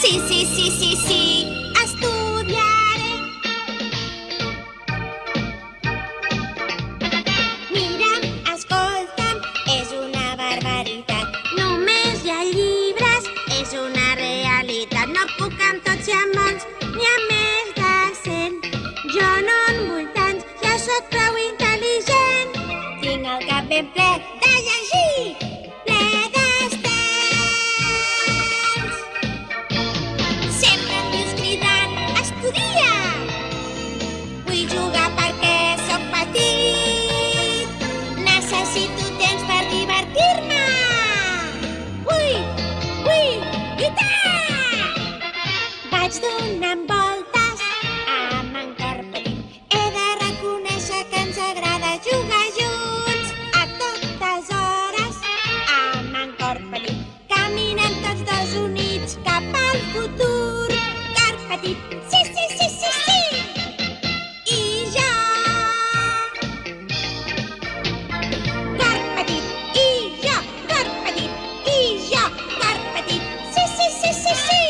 Sí, sí, sí, sí, sí, estudiaré. Mira'm, escolta'm, és una barbaritat. Només hi ha llibres, és una realitat. No puc amb tots i amb molts, ni amb més de cent. Jo no en vull tants, ja sóc prou intel·ligent. Tinc el cap ben ple vaig donant voltes amb en Carpetit. He de reconèixer que ens agrada jugar junts a totes hores amb en Carpetit. Caminem tots dos units cap al futur. Carpetit, sí, sí, sí, sí, sí. I jo. Carpetit, i jo. Carpetit, i jo. Carpetit, sí, sí, sí, sí, sí.